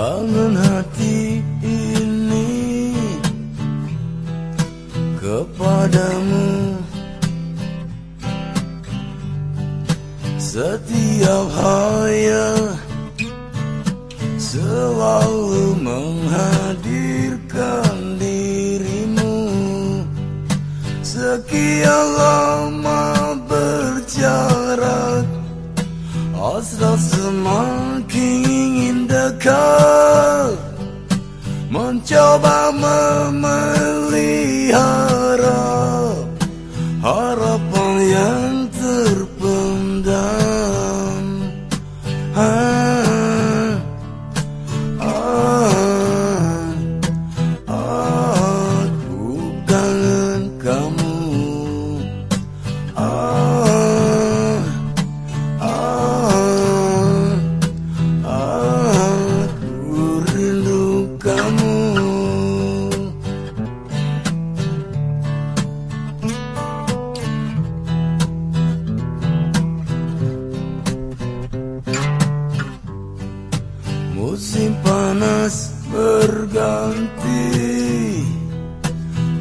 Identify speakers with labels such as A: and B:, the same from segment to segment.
A: Kangen hati ini kepadamu. Setiap hari selalu menghadirkan dirimu. Sekian lama berjalan. Hasrat semakin ingin dekat Mencoba memelihara Harapan yang terpendam. Ah, ah, Aku kangen kamu. Musim panas berganti.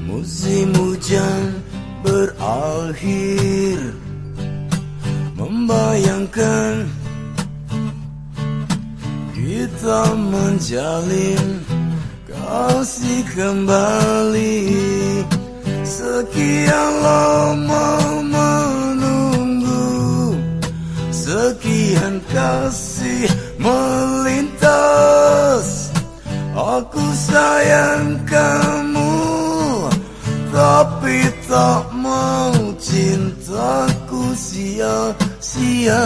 A: Musim hujan berakhir. Membayangkan Kita menjalin kasih kembali Sekian lama menunggu Sekian kasih melintas Aku sayang kamu Tapi tak mau cintaku sia-sia.